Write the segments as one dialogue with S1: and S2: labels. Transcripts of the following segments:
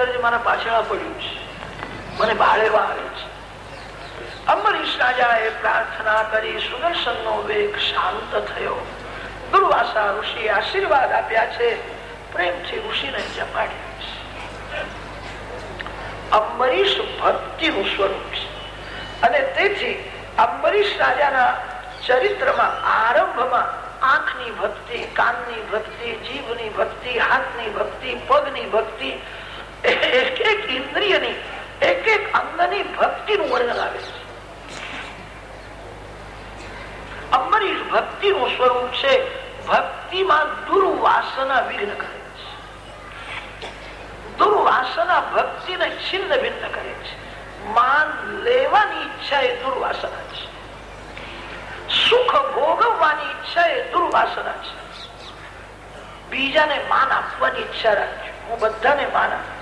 S1: કરજે મારા પાછળ પડ્યું છે. મને બાળેવા આવે છે. અંબરીશ રાજાએ પ્રાર્થના કરી સુદર્શન નો વેગ શાંત થયો. દુર્વાસા ઋષિ આશીર્વાદ આપ્યા છે. પ્રેમથી ઋષિને જમાડ્યા છે. અંબરીશ ભક્તિનું સ્વરૂપ છે. અને તેથી અંબરીશ રાજાના ચરિત્રમાં આરંભમાં આંખની ભક્તિ, કાનની ભક્તિ, જીભની ભક્તિ, હાથની ભક્તિ, પગની ભક્તિ એક એક ઇન્દ્રિયની, એક એક અંગની ભક્તિનું વર્ણન આવે છે. અંબરીશ ભક્તિનું સ્વરૂપ છે, ભક્તિમાં દુર્વાસના વિઘ્ન કરે છે. દુર્વાસના ભક્તિને છિન્ન ભિન્ન કરે છે. માન લેવાની ઈચ્છા એ દુર્વાસના છે. સુખ ભોગવવાની ઈચ્છા એ દુર્વાસના છે. બીજાને માન આપવાની ઈચ્છા રાખજો. હું બધાને માન આપીશ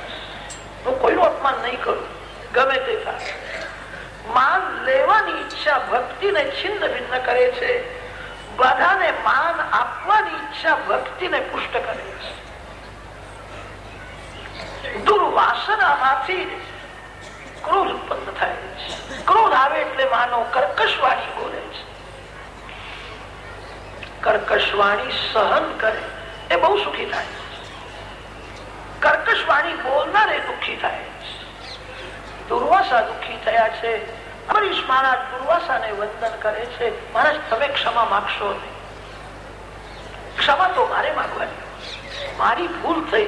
S1: હું કોઈનું અપમાન નહીં કરું. ગમે તે થાય. માન લેવાની ઈચ્છા ભક્તિને છિન્ન ભિન્ન કરે છે. બધાને માન આપવાની ઈચ્છા ભક્તિને પુષ્ટ કરે છે. દુર્વાસનામાંથી ક્રોધ ઉત્પન્ન થાય છે. ક્રોધ આવે એટલે માનો કર્કશવાણી બોલે છે. કર્કશવાણી સહન કરે એ બહુ સુખી થાય કર્કશવાણી બોલનાર દુર્વાસા દુઃખી થયા છે. અમરીશ મહારાજ દુર્વાસાને વંદન કરે છે. મહારાજ, તમે ક્ષમા માગશો નહીં. ક્ષમા તો મારે માગવાની. મારી ભૂલ થઈ.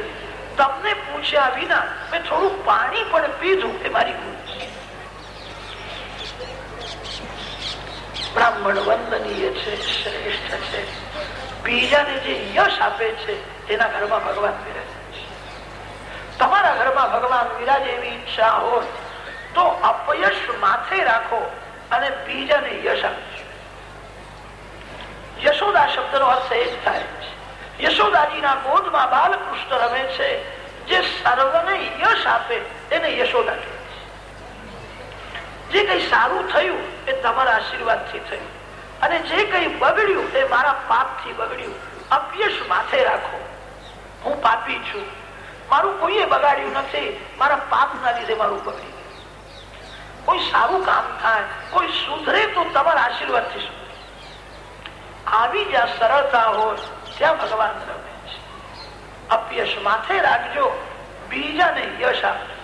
S1: તમને પૂછ્યા વિના મેં થોડું પાણી પણ પીધું એ મારી ભૂલ. બ્રાહ્મણ વંદનીય છે, શ્રેષ્ઠ છે. બીજાને જે યશ આપે છે, તેના ઘરમાં ભગવાન વિરાજે તમારા ઘરમાં ભગવાન વિરાજે એવી ઈચ્છા હોય તો અપયશ માથે રાખો અને બીજાને યશ આપજો. યશોદા શબ્દનો અર્થ એ જ થાય યશોદાજીના ગોદમાં બાલકૃષ્ણ રમે છે, જે સર્વને યશ આપે એને યશોદા કહે જે કઈ સારું થયું એ તમારા આશીર્વાદથી થયું. અને જે કઈ બગડ્યું એ મારા પાપથી બગડ્યું. અપયશ માથે રાખો. હું પાપી છું. મારું કોઈએ બગાડ્યું નથી. મારા પાપ ના લીધે મારું બગડી કોઈ સારું કામ થાય, કોઈ સુધરે તો તમારા આશીર્વાદથી સુધરે આવી જ્યાં સરળતા હોય, ત્યાં ભગવાન રમે છે. અપયશ માથે રાખજો, બીજાને યશ આપજો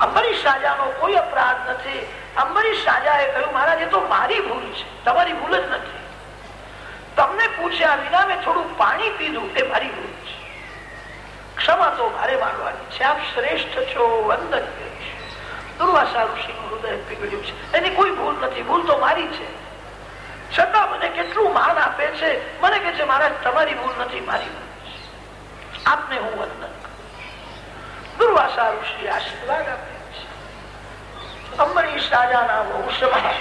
S1: અંબરીશ રાજાનો કોઈ અપરાધ નથી. અંબરીશ રાજાએ કહ્યું, મહારાજ, એ તો મારી ભૂલ છે. તમારી ભૂલ જ નથી. તમને પૂછ્યા વિના મેં થોડું પાણી પીધું, એ મારી ભૂલ છે. ક્ષમા તો મારે માંગવાની છે. આપ શ્રેષ્ઠ છો, વંદન કરીશ. દુર્વાસા ઋષિ હૃદય પીગળ્યું છે. એની કોઈ ભૂલ નથી. ભૂલ તો મારી છે. છતાં મને કેટલું માન આપે છે? મને કે છે, મહારાજ, તમારી ભૂલ નથી, મારી ભૂલ આપને હું વંદન દુર્વાસા ઋષિ આશીર્વાદ આપે છે. અંબરીશ રાજાના વંશમાં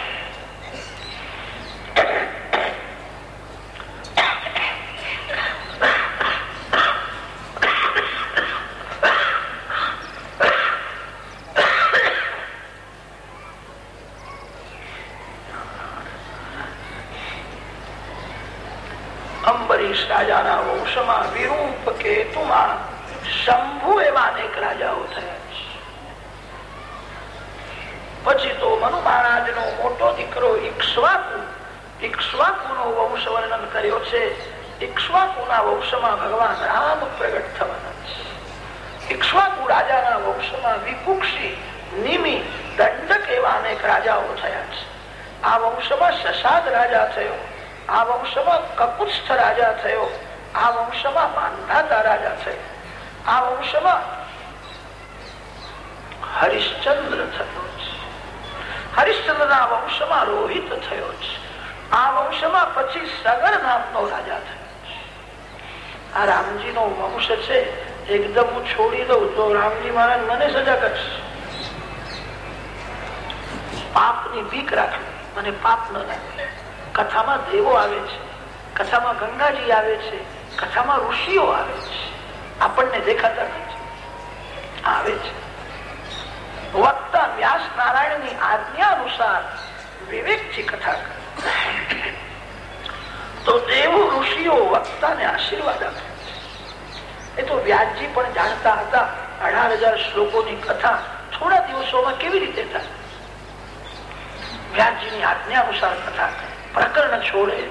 S1: અંબરીશ રાજાના વંશમાં વિરૂપ કેતુમાં શંભુ એવા અનેક રાજાઓ થયા છે પછી તો મનુ મહારાજ નો મોટો દીકરો ઈક્ષ્વાકુ ઈક્ષ્વાકુ નો વંશ વર્ણન કર્યો છે. ઈક્ષ્વાકુના વંશમાં ભગવાન રામ પ્રગટ થવાના છે. ઈક્ષ્વાકુ રાજાના વંશમાં વિપુક્ષી નિમિ, દંડક એવા અનેક રાજાઓ થયા છે. આ વંશમાં શશાદ રાજા થયો, આ વંશમાં કપુસ્થ રાજા થયો, આ વંશમાં માનધાતા રાજા થયો. આ વંશમાં હરિશ્ચંદ્ર થયો છે. હરિશ્ચંદ્ર ના વંશમાં રોહિત થયો છે. આ વંશમાં પછી સગર નામનો રાજા આ રામજી નો વંશ છે, એકદમ હું છોડી દઉં તો રામજી મહારાજ મને સજા કરશે. પાપની બીક રાખવી મને પાપ ન લાગે કથામાં દેવો આવે છે, કથામાં ગંગાજી આવે છે, કથામાં ઋષિઓ આવે છે, આપણને દેખાતા નથી. આવે છે. વક્તા વ્યાસ નારાયણની આજ્ઞા અનુસાર વિવેકથી કથા કરે. તો દેવ ઋષિઓ વક્તાને આશીર્વાદ આપે. એ તો વ્યાસજી પણ જાણતા હતા, અઢાર હજાર શ્લોકોની કથા થોડા દિવસોમાં કેવી રીતે થાય? વ્યાસજીની આજ્ઞા અનુસાર કથા પ્રકરણ છોડે.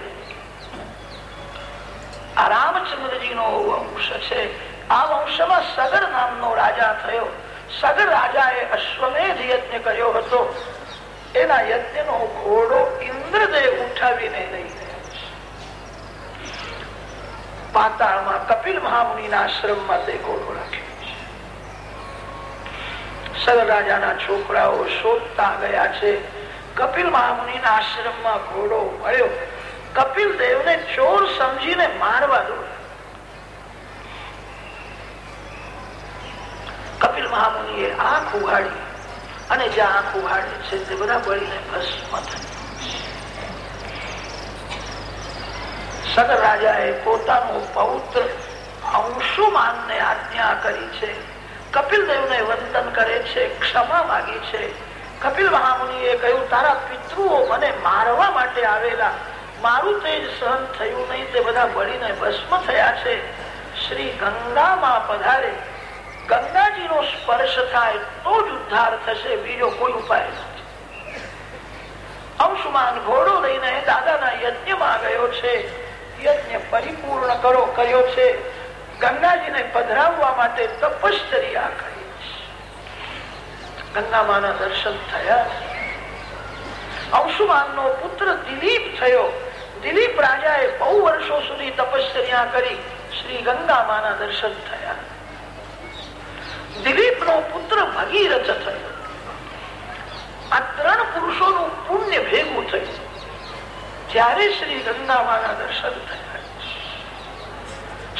S1: આ રામચંદ્રજી નો વંશ છે. આ વંશમાં સગર નામનો રાજા થયો. સગર રાજાએ અશ્વમેધ યજ્ઞ કર્યો હતો. એના યજ્ઞ નો ઘોડો ઇન્દ્રદેવ ઉઠાવીને લઈ પાતાળમાં કપિલ મહામુનિના આશ્રમમાં તે ઘોડો રાખ્યો સગર રાજાના છોકરાઓ શોધતા ગયા છે, કપિલ મહામુનિના આશ્રમમાં ઘોડો મળ્યો. કપિલ દેવને ચોર સમજીને મારવા દોડ્યા. કપિલ મહામુનિએ આંખ ઉઘાડી અને જ્યાં આંખ ઉઘાડે છે તે બધા બળીને ભસ્મ સગર રાજાએ પોતાનું પૌત્ર અંશુમાનને આજ્ઞા કરી છે. કપિલ દેવને વંદન કરે છે, ક્ષમા માગી છે. કપિલ મહામુનિએ કહ્યું, તારા પિતૃઓ મને મારવા માટે આવેલા. મારું તેજ સહન થયું નહીં, તે બધા બળીને ભસ્મ થયા છે. શ્રી ગંગામાં પધારે. ગંગાજીનો સ્પર્શ થાય તો જ ઉદ્ધાર થશે, બીજો કોઈ ઉપાય નથી. અંશુમાન ઘોડો લઈને દાદાના યજ્ઞમાં ગયો છે. પરિપૂર્ણ કરો કર્યો છે? ગંગાજીને પધરાવવા માટે તપશ્ચર્યા કરી. ગંગામાના દર્શન થયા. અંશુમાન નો પુત્ર દિલીપ થયો. દિલીપ રાજાએ બહુ વર્ષો સુધી તપશ્ચર્યા કરી. શ્રી ગંગામાના દર્શન થયા. દિલીપ નો પુત્ર ભગીરથ થયો. આ ત્રણ પુરુષોનું પુણ્ય ભેગું થયું. ત્યારે શ્રી ગંગામાના દર્શન થયા.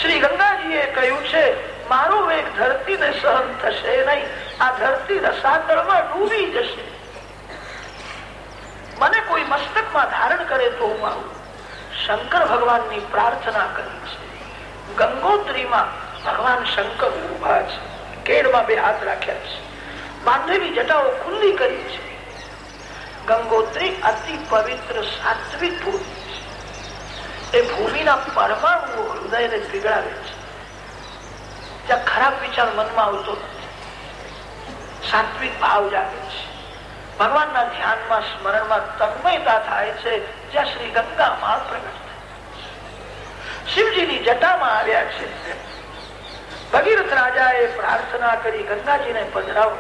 S1: શ્રી ગંગાજીએ કહ્યું છે, મારો વેગ ધરતીને સહન થશે નહીં. આ ધરતી રસાતળમાં ડૂબી જશે. મને કોઈ મસ્તકમાં ધારણ કરે તો હું આવું. શંકર ભગવાનની પ્રાર્થના કરી છે. ગંગોત્રીમાં ભગવાન શંકર ઊભા છે. કેડમાં બે હાથ રાખ્યા છે. બાંધેલી જટાઓ ખુલ્લી કરી છે. ગંગોત્રી અતિ પવિત્ર સાત્વિક ભૂમિ છે. એ ભૂમિના પરમાણુઓ હૃદયને પીગળાવે છે. ત્યાં ખરાબ વિચાર મનમાં આવતો નથી. સાત્વિક ભાવ જાગે છે. ભગવાનના ધ્યાનમાં, સ્મરણમાં તન્મયતા થાય છે, જ્યાં શ્રી ગંગામાં પ્રગટ થાય શિવજીની જટામાં આવ્યા છે. ભગીરથ રાજાએ પ્રાર્થના કરી, ગંગાજીને પધરાવ.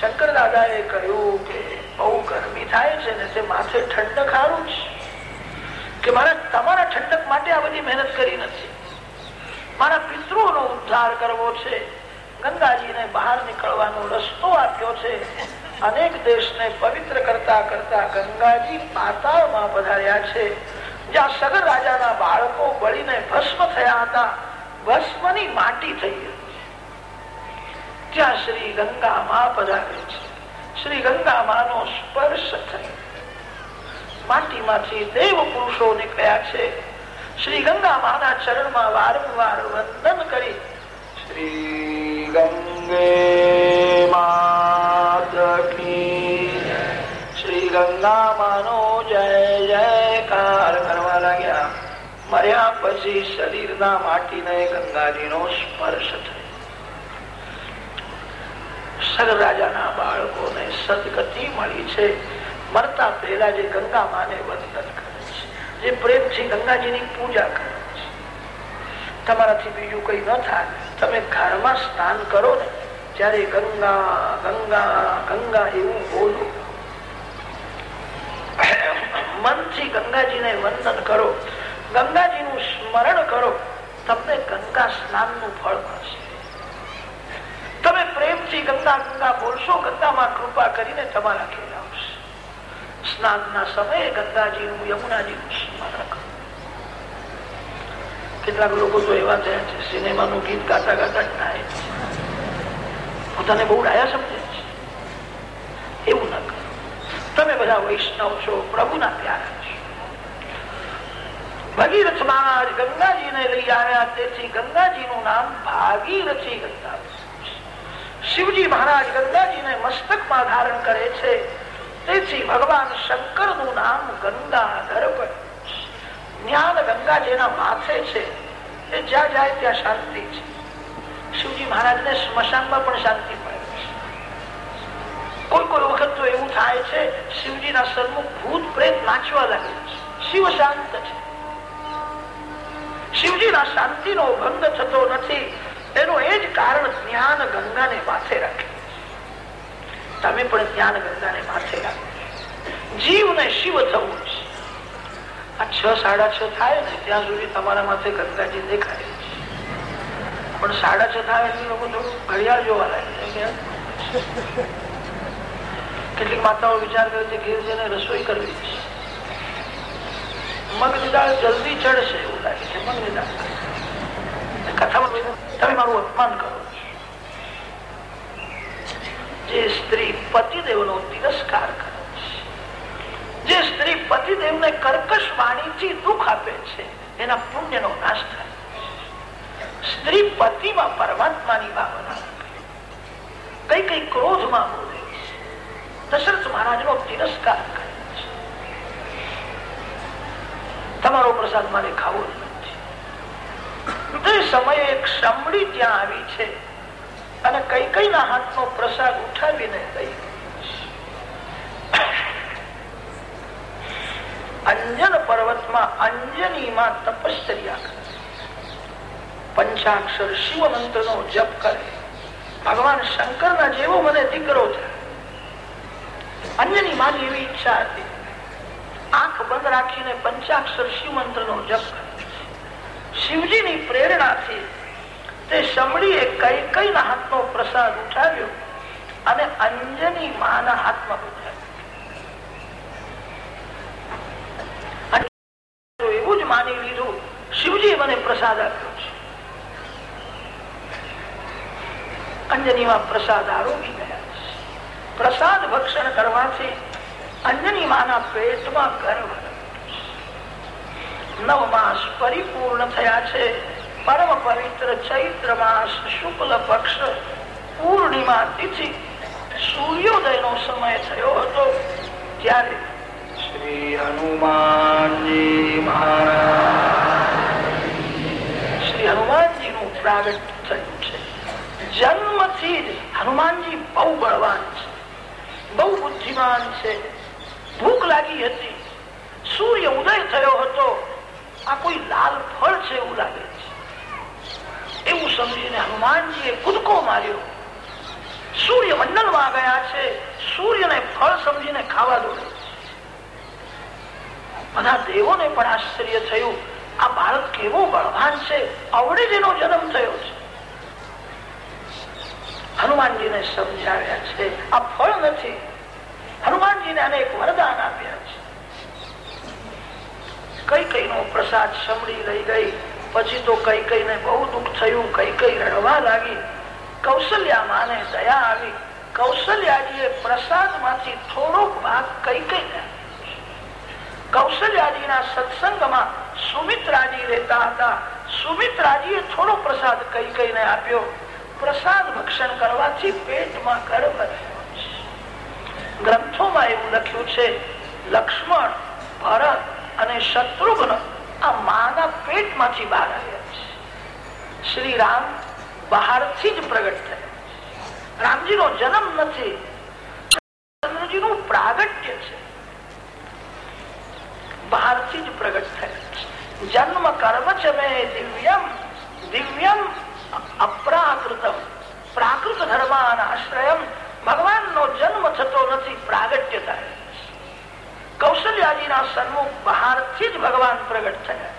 S1: શંકર દાદાએ કહ્યું કે બહુ ગરમી થાય છે ને તે માથે ઠંડક સારું છે. કે મારે તમારા ઠંડક માટે આ બધી મહેનત કરી નથી. મારા પિતૃઓનો ઉદ્ધાર કરવો છે. ગંગાજીને બહાર નીકળવાનો રસ્તો આપ્યો છે. અનેક દેશને પવિત્ર કરતા કરતા ગંગાજી પાતાળમાં પધાર્યા છે. જ્યાં સગર રાજાના બાળકો બળીને ભસ્મ થયા હતા. ભસ્મની માટી થઈ ગઈ. ત્યાં શ્રી ગંગામાં પધારે છે. શ્રી ગંગામાનો સ્પર્શ થયો. માટીમાંથી દેવ પુરુષો નીકળ્યા છે. શ્રી ગંગા માના ચરણમાં વારંવાર વંદન કરી. શ્રી ગંગે શ્રી ગંગા માનો જય જયકાર કરવા લાગ્યા. મર્યા પછી શરીરના માટીને ગંગાજીનો સ્પર્શ થયો. સર રાજાના બાળકોને સદગતિ ગંગા તમારાથી બીજું કઈ ન થાય. તમે ઘરમાં સ્નાન કરો ને, ત્યારે ગંગા ગંગા ગંગા એવું બોલો. મનથી ગંગાજીને વંદન કરો. ગંગાજીનું સ્મરણ કરો. તમને ગંગા સ્નાનનું ફળ મળશે. તમે પ્રેમથી ગંગા ગંગા બોલશો ગંગામાં કૃપા કરીને તમારા ઘેર આવશે. સ્નાનના સમયે ગંગાજીનું યમુનાજીનું સ્મરણ કેટલાક લોકો તો એવા થયા છે, સિનેમાનું ગીત ગાતા ગાતા ડાય પોતાને બહુ ડાયા સમજે છે. એવું ના કરો. તમે બધા વૈષ્ણવ છો, પ્રભુના પ્યારા છો. ભગીરથ મહારાજ ગંગાજીને લઈ આવ્યા, તેથી ગંગાજીનું નામ ભાગીરથી ગંગા શિવજી મહારાજ ગંગાજીને મસ્તકમાં ધારણ કરે છે. તેથી ભગવાન શંકરનું નામ ગંગાધર જ્ઞાન ગંગા જેના માથે છે, એ જ્યાં જાય ત્યાં શાંતિ છે. શિવજી મહારાજ ને સ્મશાનમાં પણ શાંતિ મળે છે. કોઈ કોઈ વખત તો એવું થાય છે, શિવજીના સન્મુખ ભૂત પ્રેત નાચવા લાગે છે. શિવ શાંત છે. શિવજીના શાંતિનો ભંગ થતો નથી. એનું એ જ કારણ જ્ઞાન ગંગાને પાસે રાખે. તમે પણ જ્ઞાન ગંગાને માથે રાખો. જીવને શિવ થવું છે. આ છ સાડા છ થાય ને ત્યાં સુધી તમારા માથે ગંગાજી દેખાય પણ સાડા છ થાય લોકો ઘડિયાળ જોવા લાગે કેટલીક માતાઓ વિચાર કરે છે ઘેર જઈને રસોઈ કરવી છે. મગની જલ્દી ચડશે એવું લાગે છે. મગની દાળ. મારું અપમાન કરો જે સ્ત્રી પતિદેવ નો તિરસ્કાર કરે જે સ્ત્રી પતિદેવ ને કર્કશ વાણીથી દુઃખ આપે છે એના પુણ્ય નો સ્ત્રી પતિમાં પરમાત્માની ભાવના કઈ કઈ ક્રોધમાં બોલે દશરથ તિરસ્કાર કરે છે તમારો પ્રસાદ મારે ખાવો સમયે એક સાંભળી ત્યાં આવી છે. અને કઈ કઈ ના હાથનો પ્રસાદ ઉઠાવીને લઈ અંજન પર્વતમાં અંજનીમાં તપશ્ચર્યા કરે. પંચાક્ષર શિવ મંત્ર નો જપ કરે. ભગવાન શંકર ના જેવો મને દીકરો છે અન્યની માની એવી ઈચ્છા હતી. આંખ બંધ રાખીને પંચાક્ષર શિવ મંત્ર નો જપ કરે. શિવજીની પ્રેરણાથી તે સમડીએ કઈ કઈ ના હાથનો પ્રસાદ ઉઠાવ્યો અને અંજની માના હાથમાં ઉઠાવ્યો. એવું જ માની લીધું શિવજી મને પ્રસાદ આપ્યો છે. અંજનીમાં પ્રસાદ આરોગી ગયા પ્રસાદ ભક્ષણ કરવાથી અંજની માના પેટમાં ગર્ભ. નવ માસ પરિપૂર્ણ થયા છે. પરમ પવિત્ર ચૈત્ર માસ શુક્લ પક્ષ પૂર્ણિમા તિથિ સૂર્યોદય નો સમય થયો હતો ત્યારે શ્રી હનુમાનજી મહારાજ. શ્રી હનુમાનજી નું પ્રાગટ થયું છે. જન્મથી જ હનુમાનજી બહુ બળવાન છે. બહુ બુદ્ધિમાન છે. ભૂખ લાગી હતી. સૂર્ય ઉદય થયો હતો. આ કોઈ લાલ ફળ છે એવું લાગે. છે એવું સમજીને હનુમાનજીએ કૂદકો માર્યો. સૂર્ય મંડળમાં ગયા છે, સૂર્યને ફળ સમજીને ખાવા દોડે બધા દેવોને પણ આશ્ચર્ય થયું, આ બાળક કેવો બળવાન છે અવડે જેનો જન્મ થયો છે. હનુમાનજીને સમજાવ્યા છે, આ ફળ નથી. હનુમાનજીને આને એક વરદાન આપ્યા છે. કઈ કઈ નો પ્રસાદ સમળી લઈ ગઈ પછી તો કઈ કઈ ને બહુ દુઃખ થયું, કઈ કઈ રડવા લાગી. કૌશલ્યા માને દયા આવી. કૌશલ્યાજીએ પ્રસાદમાંથી થોડોક ભાગ કઈ કઈ કૌશલ્યાજીના સત્સંગમાં સુમિત્રાજી રહેતા હતા. સુમિત્રાજીએ થોડો પ્રસાદ કઈ કઈ ને આપ્યો. પ્રસાદ ભક્ષણ કરવાથી પેટમાં ગર્ભ ગ્રંથોમાં એવું લખ્યું છે, લક્ષ્મણ, ભરત અને શત્રુઘ્ન આ માના પેટમાંથી બહાર આવ્યા છે. શ્રી રામ બહારથી જ પ્રગટ થયા. રામજીનો જન્મ જન્મ કર્મ છે દિવ્યમ દિવ્યમ અપ્રાકૃતમ. પ્રાકૃત ધર્માન આશ્રયમ. ભગવાનનો જન્મ થતો નથી, પ્રાગટ્ય થાય. કૌશલ્યાજીના સન્મુખ બહારથી જ ભગવાન પ્રગટ થયા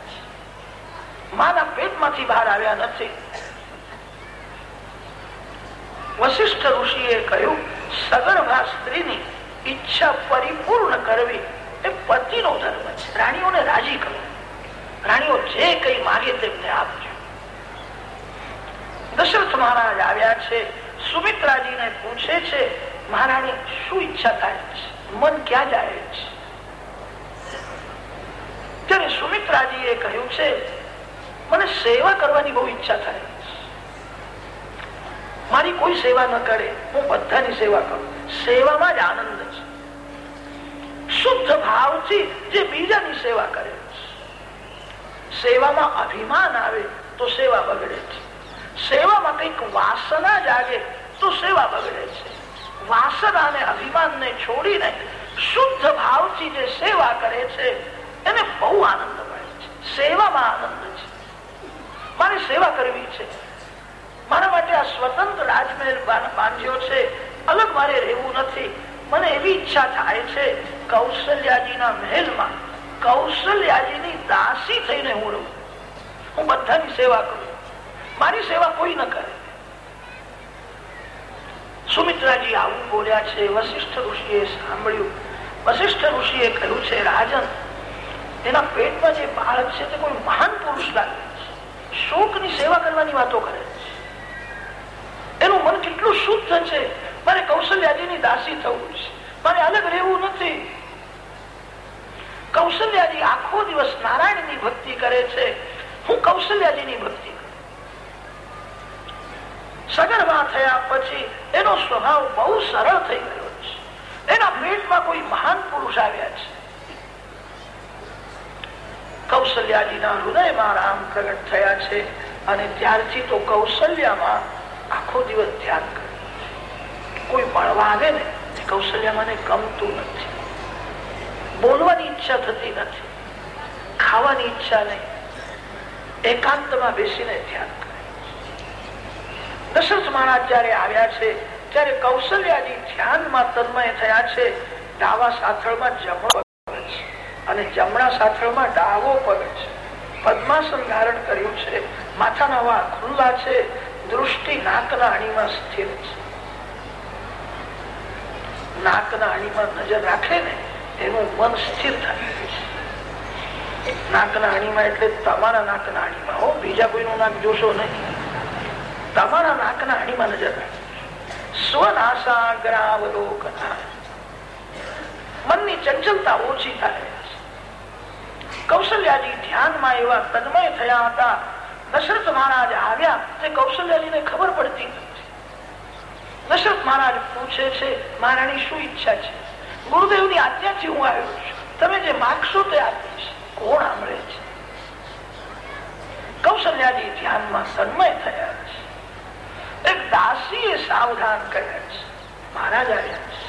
S1: માના પેટમાંથી બહાર આવ્યા નથી. વશિષ્ઠ ઋષિએ કહ્યું, સગર્ભા સ્ત્રીની ઈચ્છા પરિપૂર્ણ કરવી એ પતિનો ધર્મ છે. રાણીઓને રાજી કરો. રાણીઓ જે કઈ માગે તેમને આપજો. દશરથ મહારાજ આવ્યા છે. સુમિત્રાજીને પૂછે છે, મહારાણી, શું ઈચ્છા થાય છે? મન ક્યાં જાય છે? ત્યારે સુમિત્રાજી એ કહ્યું છે, મને સેવા કરવાની બહુ ઈચ્છા થાય. મારી કોઈ સેવા ન કરે, હું બધાની સેવા કરું. સેવામાં જ આનંદ છે. શુદ્ધ ભાવથી જે બીજાની સેવા કરે સેવામાં અભિમાન આવે તો સેવા બગડે છે. સેવામાં કંઈક વાસના જાગે તો સેવા બગડે છે. વાસના અને અભિમાન ને છોડીને શુદ્ધ ભાવથી જે સેવા કરે છે એને બહુ આનંદ મળે છે. સેવામાં આનંદ છે. મારે સેવા કરવી છે. મારા માટે આ સ્વતંત્ર રાજમહેલ બાંધ્યો છે. અલગ મારે રહેવું નથી. મને એવી ઈચ્છા થાય છે, કૌશલ્યાજીના મહેલમાં કૌશલ્યાજીની દાસી થઈને હું રહું. હું બધાની સેવા કરું. મારી સેવા કોઈ ન કરે. સુમિત્રાજી આવું બોલ્યા છે. વશિષ્ઠ ઋષિએ સાંભળ્યું. વશિષ્ઠ ઋષિએ કહ્યું છે, રાજન એના પેટમાં જે બાળક છે તે કોઈ મહાન પુરુષ લાગે શોકની સેવા કરવાની વાતો કરે એનું મન કેટલું શુદ્ધ છે મારે કૌશલ્યાજીની દાસી થવું છે. મારે અલગ રહેવું નથી. કૌશલ્યાજી આખો દિવસ નારાયણની ભક્તિ કરે છે. હું કૌશલ્યાજીની ભક્તિ સગર્ભા થયા પછી એનો સ્વભાવ બહુ સરળ થઈ ગયો છે. એના પેટમાં કોઈ મહાન પુરુષ આવ્યા છે. કૌશલ્યાજીના હૃદયમાં રામ પ્રગટ થયા છે અને ત્યારથી તો કૌશલ્યામાં આખો દિવસ ધ્યાન કરે કોઈ મળવા આવે ને કૌશલ્યામાં ગમતું નથી. બોલવાની ઈચ્છા થતી નથી. ખાવાની ઈચ્છા નહીં. એકાંતમાં બેસીને ધ્યાન કરે દશરથ મહારાજ જયારે આવ્યા છે, ત્યારે કૌશલ્યાજી ધ્યાનમાં તન્મય થયા છે. ડાવા સાથળમાં જમણો અને જમણા સાથળમાં ડાવો પગ છે. પદ્માસન ધારણ કર્યું છે. માથાના વાળ ખુલ્લા છે. દૃષ્ટિ નાકના અણીમાં સ્થિર છે. નાકના અણીમાં નજર રાખે ને એનું મન સ્થિર થાય નાકના અણીમાં એટલે તમારા નાકના અણીમાં. હો, બીજા કોઈનું નાક જોશો નહીં. તમારા નાકના અણીમાં નજર રાખે સ્વનાશાગ્રાવલોકના મનની ચંચલતા ઓછી થાય. કૌશલ્યાજી ધ્યાનમાં એવા તન્મય થયા હતા. દશરથ મહારાજ આવ્યા. તે કૌશલ્યાજીને ખબર પડતી દશરથ મહારાજ પૂછે છે, મહારાણી, શું ઈચ્છા છે? ગુરુદેવની આજ્ઞાથી હું આવ્યો છું. તમે જે માગશો તે આપીશ. કોણ આંબળે છે? કૌશલ્યાજી ધ્યાનમાં તન્મય થયા છે. એક દાસીએ સાવધાન કર્યા છે. મહારાજ આવ્યા છે.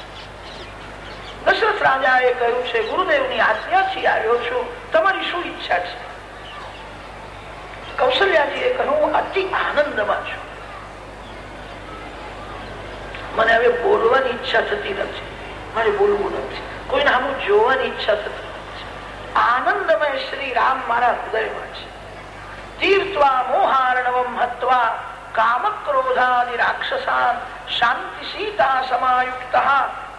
S1: દશરથ રાજાએ કહ્યું છે, ગુરુદેવની આજ્ઞાથી આવ્યો છું. તમારી શું ઈચ્છા છે? કૌશલ્યાજીએ કહ્યું, અતિ આનંદમાં છું. મને હવે બોલવાની ઈચ્છા થતી નથી. મારે બોલવું નથી. કોઈને આમ જોવાની ઈચ્છા થતી નથી. આનંદમય શ્રી રામ મારા હૃદયમાં છે. તીર્થવા, મોહાર્ણવમ, હત્વા કામ ક્રોધાદિ રાક્ષસાન, શાંતિ સીતા સમાયુક્ત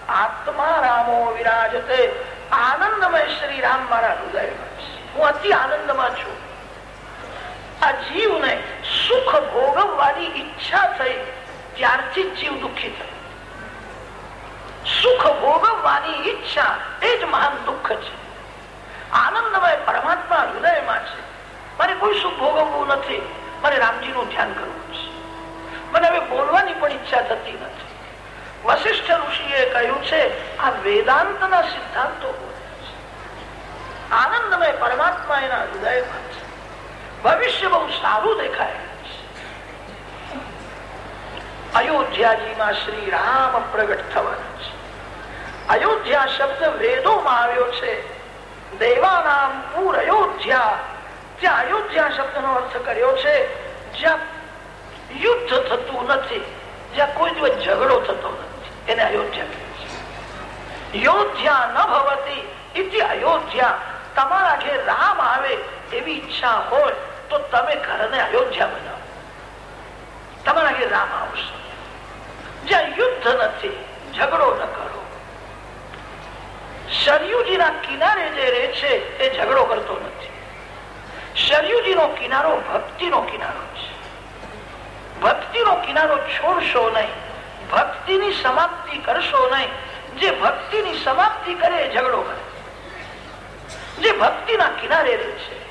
S1: આત્મા રામો વિરાજતે. આનંદમય શ્રી રામ મારા હૃદયમાં હું અતિ આનંદમાં છું. આ જીવને સુખ ભોગવવાની ઈચ્છા થઈ ત્યારથી જીવ દુઃખી થયો. સુખ ભોગવવાની ઈચ્છા એ જ મહાન દુઃખ છે. આનંદમય પરમાત્મા હૃદયમાં છે. મારે કોઈ સુખ ભોગવવું નથી. મારે રામજીનું ધ્યાન કરવું છે. મને હવે બોલવાની પણ ઈચ્છા થતી નથી. વશિષ્ઠ ઋષિએ કહ્યું છે, આ વેદાંતના સિદ્ધાંતો આનંદમય પરમાત્મા એના હૃદયમાં છે. ભવિષ્ય બહુ સારું દેખાય અયોધ્યાજીમાં શ્રી રામ પ્રગટ થવાના છે. અયોધ્યા શબ્દ વેદોમાં આવ્યો છે, દેવાનામ પૂર અયોધ્યા. ત્યાં અયોધ્યા શબ્દનો અર્થ કર્યો છે, જ્યાં યુદ્ધ થતું નથી, જ્યાં કોઈ દિવસ ઝઘડો થતો નથી. એને અયોધ્યા યોધ્યા ન ભવતી ઇતિ અયોધ્યા. તમારા ઘેર રામ આવે એવી ઈચ્છા હોય તો તમે ઘરને અયોધ્યા બનાવો. તમારા ઘેર રામ આવશે. જ્યાં યુદ્ધ નથી, ઝઘડો ન કરો. સરયુજીના કિનારે જે રહે છે, એ ઝઘડો કરતો નથી. સરયુજીનો કિનારો ભક્તિનો કિનારો છે. ભક્તિનો કિનારો છોડશો નહીં. ભક્તિની સમાપ્તિ કરશો નહીં. જે ભક્તિની સમાપ્તિ કરે, ઝઘડો કરે. જે ભક્તિના કિનારે રહે છે.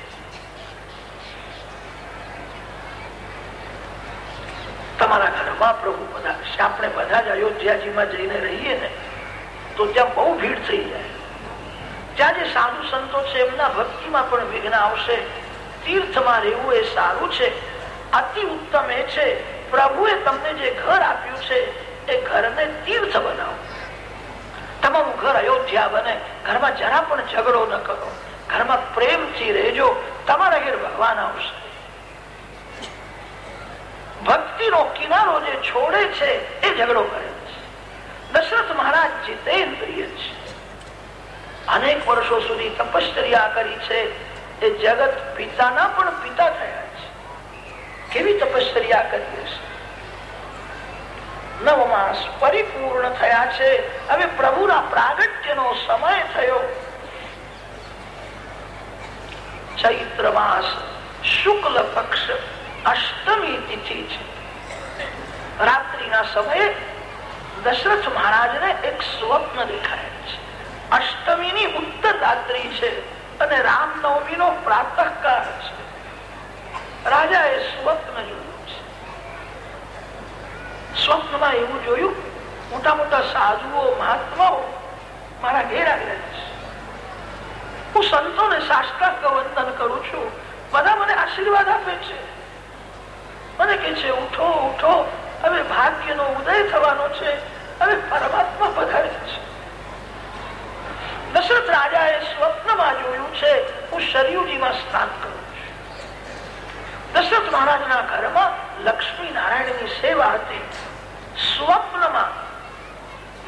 S1: તમારા ઘરમાં પ્રભુ પધારશે. આપણે બધા જ અયોધ્યાજીમાં જઈને રહીએ ને, તો ત્યાં બહુ ભીડ થઈ જાય. ત્યાં જે સાધુ સંતો છે, એમના ભક્તિમાં પણ વિઘ્ન આવશે. તીર્થમાં રહેવું એ સારું છે. અતિ ઉત્તમ એ છે. પ્રભુએ તમને જે ઘર આપ્યું છે એ ઘરને તીર્થ બનાવો. તમારું ઘર અયોધ્યા બને. ઘરમાં જરા પણ ઝઘડો ન કરો. ઘરમાં પ્રેમથી રહેજો. તમારા ઘેર ભગવાન આવશે. ભક્તિનો કિનારો જે છોડે છે, એ ઝઘડો કરે છે. દશરથ મહારાજ જીતેન્દ્રિય છે. અનેક વર્ષો સુધી તપશ્ચર્યા કરી છે. એ જગત પિતાના પણ પિતા થયા છે. કેવી તપશ્ચર્યા કરી હશે નવ માસ પરિપૂર્ણ થયા છે. હવે પ્રભુના પ્રાગટ્યનો સમય થયો. ચૈત્ર માસ શુક્લ પક્ષ અષ્ટમી તિથિ છે. રાત્રિના સમયે દશરથ મહારાજને એક સ્વપ્ન દેખાય છે. અષ્ટમી ની ઉત્તર રાત્રિ છે અને રામનવમી નો પ્રાતઃ કાળ છે. રાજા એ સ્વપ્ન જોયું. સ્વપ્નમાં એવું જોયું, મોટા મોટા સાધુઓ, મહાત્માઓ મારા ઘેર આવ્યા છે. હું સંતોને સાષ્ટાંગ વંદન કરું છું. બધા મને આશીર્વાદ આપે છે. મને કે છે, ઉઠો ઉઠો. હવે ભાગ્યનો ઉદય થવાનો છે. હવે પરમાત્મા પધારે છે. દશરથ રાજાએ સ્વપ્નમાં જોયું છે, હું શરયુજીમાં સ્નાન કરું છું. દશરથ મહારાજના ઘરમાં લક્ષ્મી નારાયણની સેવા હતી. સ્વપ્નમાં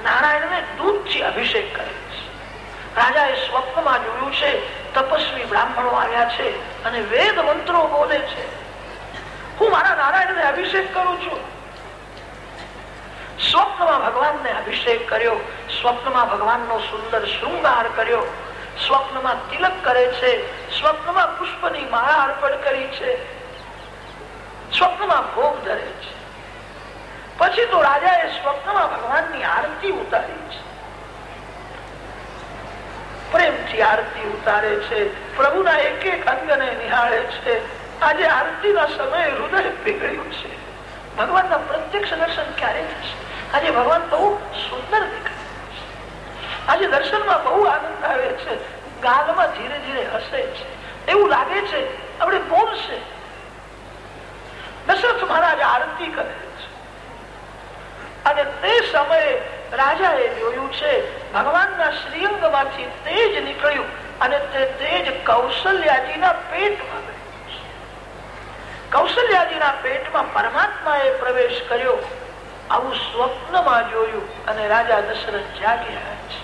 S1: નારાયણને દૂધથી અભિષેક કરે છે. રાજાએ સ્વપ્નમાં જોયું છે, તપસ્વી બ્રાહ્મણો આવ્યા છે અને વેદ મંત્રો બોલે છે. હું મારા નારાયણને અભિષેક કરું છું. સ્વપ્નમાં ભગવાનને અભિષેક કર્યો, સ્વપ્નમાં ભગવાનનો સુંદર શૃંગાર કર્યો, સ્વપ્નમાં તિલક કરે છે, સ્વપ્નમાં પુષ્પની માળા અર્પણ કરી છે, સ્વપ્નમાં ભોગ ધરે છે. પછી તો રાજાએ સ્વપ્નમાં ભગવાનની આરતી ઉતારી છે. પ્રેમથી આરતી ઉતારે છે, પ્રભુના એક એક અંગને નિહાળે છે. આજે આરતીના સમયે હૃદય પીગળ્યું છે. ભગવાનના પ્રત્યક્ષ દર્શન ક્યારે થશે? આજે ભગવાન બહુ સુંદર દેખાય આજે દર્શનમાં બહુ આનંદ આવે છે. ગાલમાં ધીરે ધીરે હસે છે. એવું લાગે છે, આપણે બોલશે. દશરથ મહારાજ આરતી છે અને તે સમયે રાજાએ જોયું છે, ભગવાનના શ્રીઅંગમાંથી તેજ નીકળ્યું અને તે તેજ કૌશલ્યાજીના પેટમાં કૌશલ્યાજીના પેટમાં પરમાત્માએ પ્રવેશ કર્યો, આવું સ્વપ્નમાં જોયું અને રાજા દશરથ જાગ્યા છે.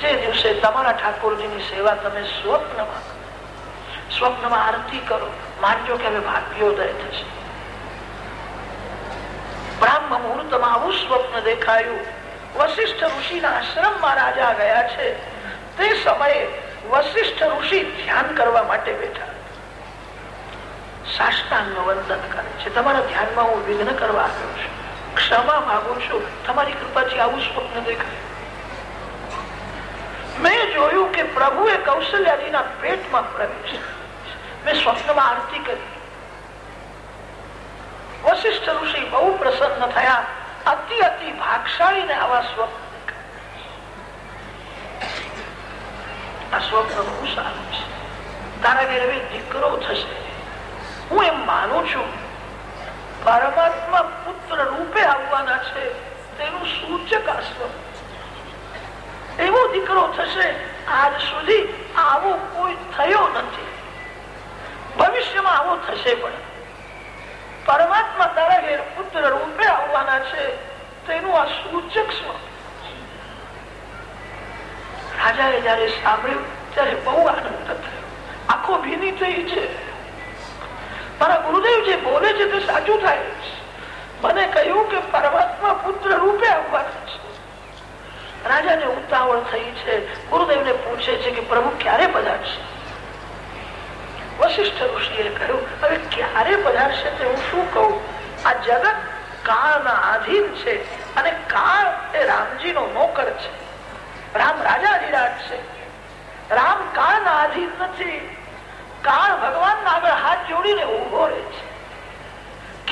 S1: જે દિવસે તમારા ઠાકોરજીની સેવા તમે સ્વપ્નમાં સ્વપ્નમાં આરતી કરો, માનજો કે હવે ભાગ્યોદય થશે. બ્રાહ્મ મુહૂર્તમાં આવું સ્વપ્ન દેખાયું. વશિષ્ઠ ઋષિના આશ્રમમાં રાજા ગયા છે. તે સમયે વશિષ્ઠ ઋષિ ધ્યાન કરવા માટે બેઠા. સાષ્ટાંગ વંદન કરે છે. તમારા ધ્યાનમાં હું વિઘ્ન કરવા આવ્યો છું. ક્ષમા માંગુ છું. તમારી કૃપાથી આવું સ્વપ્ન દેખાય. મેં જોયું કે પ્રભુએ કૌશલ્યાજીના પેટમાં પ્રવેશ મેં સ્વપ્નમાં આરતી કરી. વશિષ્ઠ ઋષિ બહુ પ્રસન્ન થયા. અતિ અતિ ભાગશાળી ને આવા સ્વપ્ન પરમાત્મા પુત્ર રૂપે આવવાના છે, તેનું સૂચક આ સ્વપ્ન. એવો દીકરો થશે, આજ સુધી આવો કોઈ થયો નથી. ભવિષ્યમાં આવો થશે પણ. પરમાત્મા તારા ઘેર પુત્ર રૂપે આવવાના છે તેનું આ સૂચક રાજાએ જયારે સાંભળ્યું, ત્યારે બહુ આનંદ થયો. આખો ભીની થઈ છે. મારા ગુરુદેવ જે બોલે છે તે સાચું થાય મને કહ્યું કે પરમાત્મા પુત્ર રૂપે આવવાના છે. રાજાને ઉતાવળ થઈ છે. ગુરુદેવ ને પૂછે છે કે પ્રભુ ક્યારે પધારશે વશિષ્ઠ ઋષિએ કહ્યું, હવે ક્યારે પધારશે તે હું શું કહું? આ જગત કાળના આધીન છે અને કાળ એ રામજીનો નોકર છે. રામ રાજા વિરાટ છે. રામ કાળના આધીન નથી. કાળ ભગવાન આગળ હાથ જોડીને ઊભો રહે છે.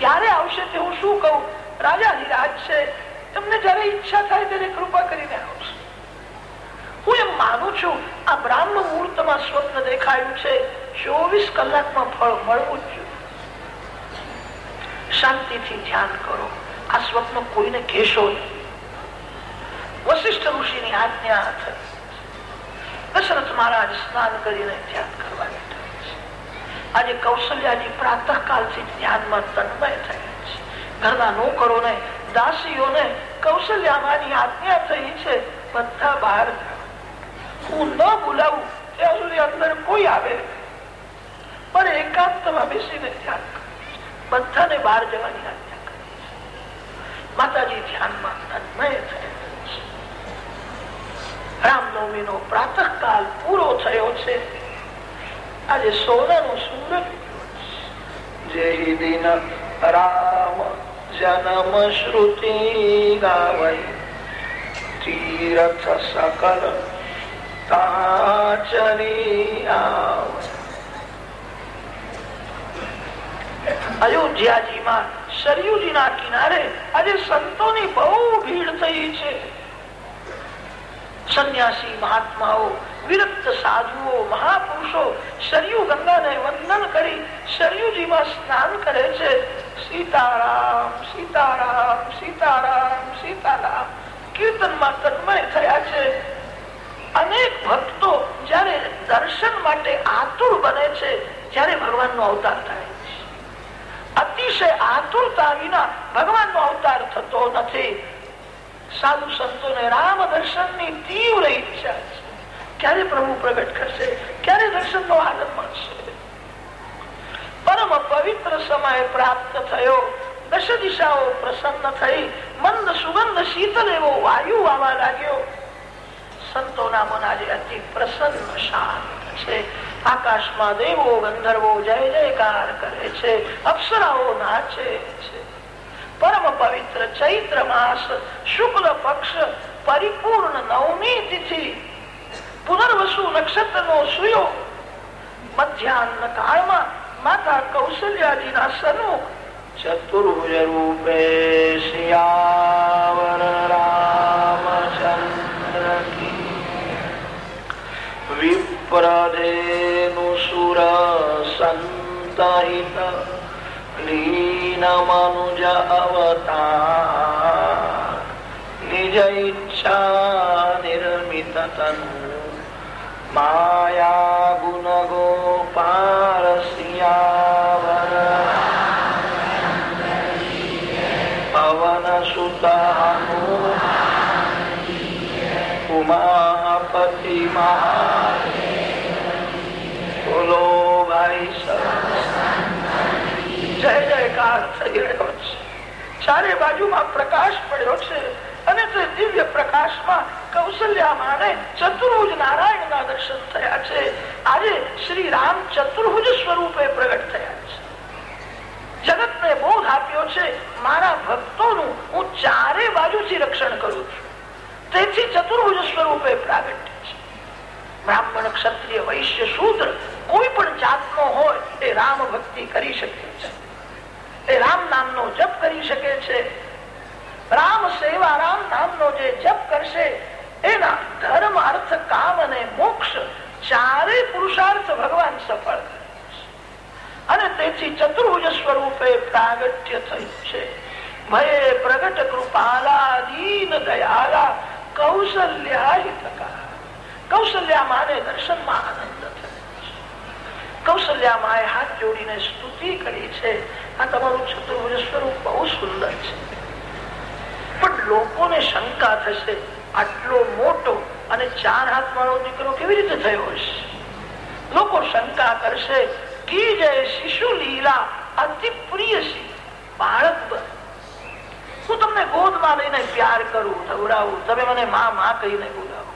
S1: ક્યારે આવશે તે હું શું કહું? રાજા વિરાટ છે. તમને જયારે ઈચ્છા થાય ત્યારે કૃપા કરીને આવશે હું એમ માનું છું, આ બ્રાહ્મ મુહૂર્તમાં સ્વપ્ન દેખાયું છે. ચોવીસ કલાકમાં ફળ મળવું જ શાંતિથી ધ્યાન કરો. આ સ્વપ્ન કોઈને કહેશો વશિષ્ઠ ઋષિ ની આજ્ઞા થઈ દશરથ મહારાજ સ્નાન કરીને ધ્યાન કરવા આજે કૌશલ્યાજી પ્રાતઃ કાલથી ધ્યાનમાં તન્મય થયા છે. ઘરના નોકરોને, દાસીઓને કૌશલ્યામાની આજ્ઞા થઈ છે, બધા બહાર હું ન બોલાવું, ત્યાં સુધી અંદર કોઈ આવે પણ એકાંતમાં બેસીને ધ્યાન બધાને બહાર જવાની આજ્ઞા કરી માતાજી ધ્યાનમાં તન્મય થયા રામનવમી નો પ્રાતઃ કાલ પૂરો થયો છે. આજે સોના નો સુંદર જય દિન રામ જન્મ શ્રુતિ ગાવય તીરથ સકલ તાચરી અયોધ્યાજીમાં સરયુજીના કિનારે આજે સંતોની બહુ ભીડ થઈ છે. સંન્યાસી મહાત્માઓ, વિરક્ત સાધુઓ, મહાપુરુષો સરયુ ગંગાને વંદન કરી સરયુજીમાં સ્નાન કરે છે. સીતારામ સીતારામ સીતારામ સીતારામ. કીર્તનમાં તન્મય થયા છે. અનેક ભક્તો જયારે દર્શન માટે આતુર બને છે ત્યારે ભગવાન નો અવતાર થાય. અતિશય આતુરતા વિના ભગવાન નો અવતાર થતો નથી. સાધુ સંતો ને રામ દર્શનની તીવ્ર ઈચ્છા છે. ક્યારે પ્રભુ પ્રગટ કરશે? ક્યારે દર્શન નો આનંદ મળશે? પરમ પવિત્ર સમય પ્રાપ્ત થયો. દશ દિશાઓ પ્રસન્ન થઈ. મંદ સુગંધ શીતલ એવો વાયુ આવવા લાગ્યો. સંતોના મન આજે અતિ પ્રસન્ન, શાંત છે. આકાશમાં દેવો, ગંધર્વો જય જયકાર કરે છે, અપ્સરાઓ નાચે છે. પરમ પવિત્ર ચૈત્ર માસ, શુક્લ પક્ષ, પરિપૂર્ણ નવમી તિથિ, પુનર્વસુ નક્ષત્ર નો સુયો. મધ્યાહન કાળમાં માતા કૌશલ્યાજીના સન્મુખ ચતુર્ભુજ રૂપે શિયાવર રામચંદ્ર વિપ્રધેનુ સુર સંતહિત લીન મનુજ અવતાર નિજ ઈચ્છા નિર્મિત તનુ માયા ગુણ ગોપાલ સિયાવર પવન સુત ઉમાપતિ બોલો ભાઈ જય જયકાર થઈ રહ્યો છે. ચારે બાજુમાં પ્રકાશ પડ્યો છે અને તે દિવ્ય પ્રકાશમાં કૌશલ્યામાને ચતુર્ભુજ નારાયણ ના દર્શન થયા છે. આજે શ્રી રામ ચતુર્ભુજ સ્વરૂપે પ્રગટ થયા છે. જગત ને બોધ આપ્યો છે, મારા ભક્તોનું હું ચારે બાજુથી રક્ષણ કરું છું. તેથી ચતુર્ભુજ સ્વરૂપે પ્રાગટ્ય છે. બ્રાહ્મણ ક્ષત્રિય વૈશ્ય શૂદ્ર કોઈ પણ જાતનો હોય એ રામ ભક્તિ કરી શકે છે. એ રામ નામનો જપ કરી શકે છે. રામ સેવા રામ નામનો જે જપ કરશે, એના ધર્મ, અર્થ, કામ અને મોક્ષ ચારે પુરુષાર્થ ભગવાન સફળ અને તેથી ચતુર્ભુજ સ્વરૂપે પ્રાગટ્ય થયું છે. ભય પ્રગટ કૃપાલા દીન દયાલા કૌશલ્યા કૌશલ્યા માને દર્શનમાં આનંદ થયો. કૌશલ્યા માએ હાથ જોડીને સ્તુતિ કરી છે. આ તમારું ચતુર્ભુજ સ્વરૂપ બહુ સુંદર છે. પણ લોકોને શંકા થશે, આટલો મોટો અને ચાર હાથ વાળો દીકરો કેવી રીતે થયો હશે? લોકો શંકા કરશે, કી જય શિશુ લીલા, અતિ પ્રિય બાળક હું તમને ગોદમાં લઈને પ્યાર કરું ધવરાવું તમે મને મા મા કહીને બોલાવો.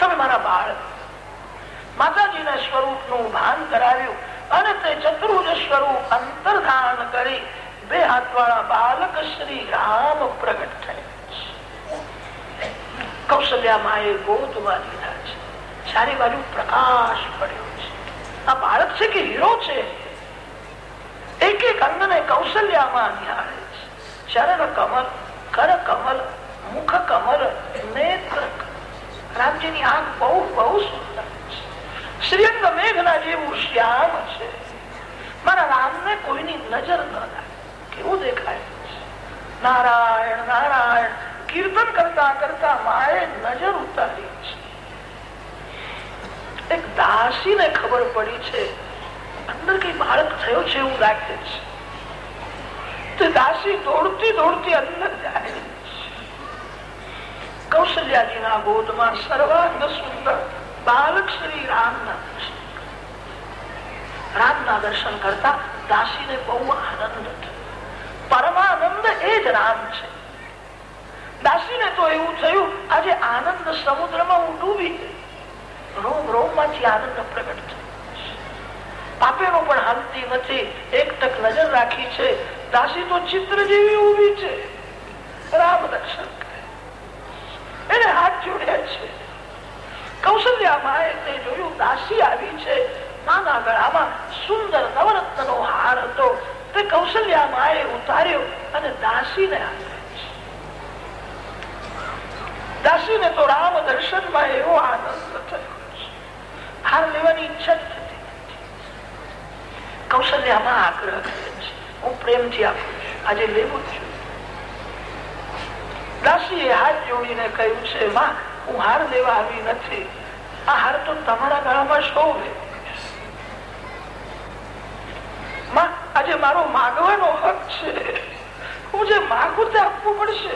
S1: તમે મારા બાળક માતાજીના સ્વરૂપનું ભાન કરાવ્યું અને તે ચતુર્જ સ્વરૂપ અંતર્ધાન કરી બે હાથ વાળા બાલક શ્રી રામ પ્રગટ થયા. કૌશલ્યા એ ગોદમાં લીધા છે. ચારે બાજુ પ્રકાશ પડ્યો છે. આ બાળક છે કે હીરો છે? એક એક અંગને કૌશલ્યામાં નિહાળે છે. ચરણ કમલ, કર કમલ, મુખ કમલ, નેત્ર રામજીની આંખ બહુ બહુ સુંદર શ્રીઅંગ મેઘના જેવું શ્યામ છે. મારા રામને કોઈની નજર ન લાગે. કેવું દેખાય? નારાયણ નારાયણ, કીર્તન કરતા કરતા માએ નજર ઉતારી છે. એક દાસી ને ખબર પડી છે, અંદર કઈ બાળક થયો છે એવું લાગે છે. તે દાસી દોડતી દોડતી અંદર જાય કૌશલ્યાજીના બોધમાં સર્વાંગ સુંદર બાલક શ્રી રામના દર્શન. રામના દર્શન કરતા દાસીને બહુ આનંદ પરમાનંદ એ જ રામ છે. દાસીને તો એવું થયું, આજે આનંદ સમુદ્રમાં હું ડૂબી રોમ રોમમાંથી આનંદ પ્રગટ થયો. પણ હાલતી નથી એક તક નજર રાખી છે. દાસી તો ચિત્ર જેવી ઊભી છે. રામ દર્શન એને હાથ જોડ્યા છે. હાર લેવાની ઈચ્છા જ થતી કૌશલ્યામાં આગ્રહ કરે છે. હું પ્રેમથી આપું છું. આજે લેવું છું. દાસીએ હાથ જોડીને કહ્યું છે, માં હું હાર લેવા આવી નથી. આ હાર તો તમારા ગળામાં શોભે આજે મારો માગવાનો હક છે. હું જે માગું તે આપવું પડશે.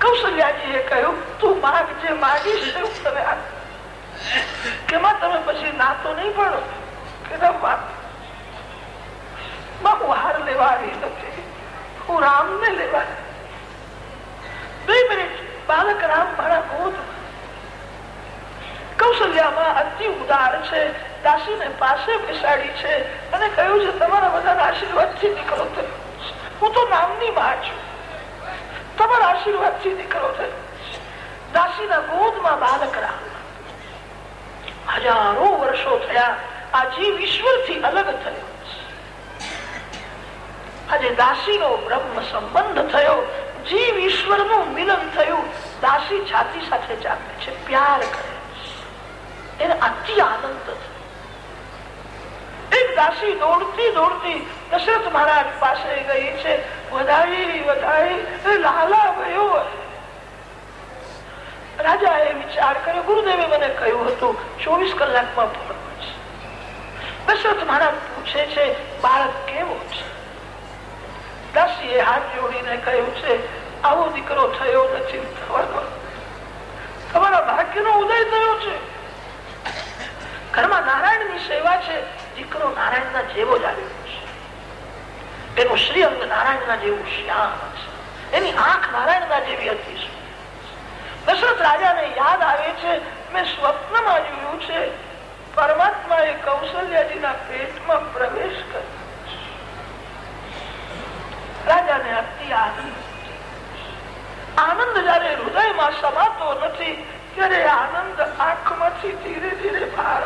S1: કૌશલ્યાજી એ કહ્યું, તું માગ જે માગીશ એવું તને તેમાં તમે પછી ના તો નહીં પડો? કે હું હાર લેવા આવી નથી. હું રામ ને લેવા બે બને. બાલક રામ મારા ગોદ કૌશલ્યામાં અતિ ઉદાર છે. દાસીને પાસે બેસાડી છે. અને કહ્યું છે, તમારા બધાના આશીર્વાદથી નીકળો થયો હું તો નામની માં છું. તમારા આશીર્વાદથી નીકળો થયો દાસીના ગોદમાં બાલક રામ. હજારો વર્ષો થયા આ જીવ ઈશ્વરથી અલગ થયો. આજે દાસી નો બ્રહ્મ સંબંધ થયો. જીવ ઈશ્વરનું મિલન થયું દાસી છાતી સાથે ચાલે છે, પ્યાર કરે એને અતિ આનંદ એક દાસી દોડતી દોડતી દશરથ મહારાજ પાસે ગઈ છે વધારી વધારી લાલા ગયો રાજા એ વિચાર કર્યો, ગુરુદેવે મને કહ્યું હતું, ચોવીસ કલાકમાં પહોંચવું છે દશરથ મહારાજ પૂછે છે, બાળક કેવો છે? દાસી એ હાથ જોડીને કહ્યું છે આવો દીકરો થયો નથી, થવાનો. તમારા ભાગ્યનો ઉદય થયો છે. ઘરમાં નારાયણની સેવા છે, દીકરો નારાયણ ના જેવો જ આવ્યો એનું શ્રી અંગ નારાયણ ના જેવું શ્યામ છે. એની આંખ નારાયણ ના જેવી હતી. દશરથ રાજા ને યાદ આવે છે, મેં સ્વપ્નમાં જોયું છે પરમાત્મા એ કૌશલ્યાજીના પેટમાં પ્રવેશ કર્યો રાજાને અતિ આનંદ આનંદ જયારે હૃદયમાં સમાતો નથી, ત્યારે આનંદ આંખમાંથી ધીરે ધીરે બહાર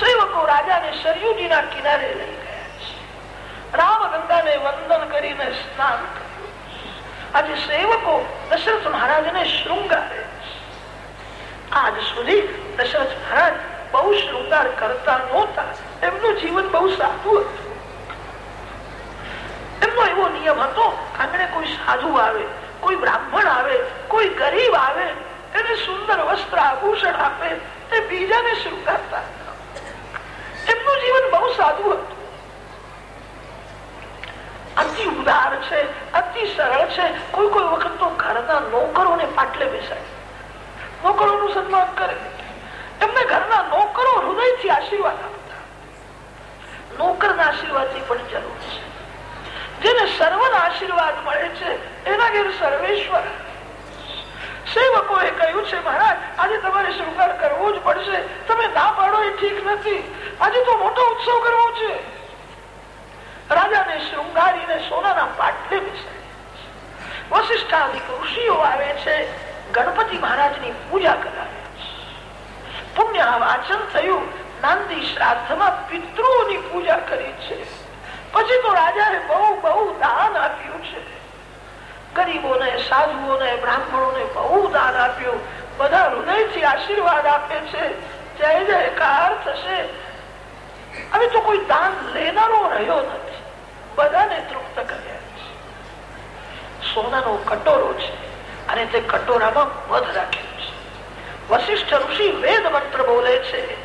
S1: સેવકો રાજાને સરયુજીના કિનારે લઈ ગયા રામ ગંગાને વંદન કરીને સ્નાન આજે સેવકો દશરથ મહારાજને શૃંગારે આજ સુધી દશરથ મહારાજ બહુ શૃંગાર કરતા નહોતા. એમનું જીવન બહુ સાદું હતું. એમનો એવો નિયમ હતો સાધુ આવે, કોઈ બ્રાહ્મણ આવે, કોઈ ગરીબ આવે, એને સુંદર વસ્ત્ર આભૂષણ આપે, તે બીજાને શૃંગારતા. એમનું જીવન બહુ સાધુ હતું. અતિ ઉદાર છે, અતિ સરળ છે, કોઈ કોઈ વખત તો ઘરના નોકરોને પાટલે બેસાય નોકરોનું સન્માન કરે. એમને ઘરના નોકરો હૃદયથી આશીર્વાદ આપતા. નોકરના આશીર્વાદની પણ જરૂર છે. જેને સર્વના આશીર્વાદ મળે છે, એના ઘેર સર્વેશ્વર. સેવકોએ કહ્યું છે, મહારાજ, આજે તમારે શૃંગાર કરવો જ પડશે. તમે ના પાડો એ ઠીક નથી. આજે તો મોટો ઉત્સવ કરવો છે. રાજાને શૃંગારીને સોનાના પાટલે બેસાડે ઋષિઓ આવે છે, ગણપતિ મહારાજની પૂજા કરાવે પુણ્ય વાચન થયું, નાંદી શ્રાદ્ધમાં પિતૃઓની પૂજા કરી છે. પછી તો રાજાએ બહુ બહુ દાન આપ્યું છે. ગરીબોને, સાધુઓને, બ્રાહ્મણોને બહુ દાન આપ્યું. બધા હૃદયથી આશીર્વાદ આપે છે. જય, જયકાર થશે. હવે તો કોઈ દાન લેનારો રહ્યો નથી. બધાને તૃપ્ત કર્યા છે. સોનાનો કટોરો છે અને તે કટોરામાં મધ રાખેલું છે. વશિષ્ઠ ઋષિ વેદ મંત્ર બોલે છે,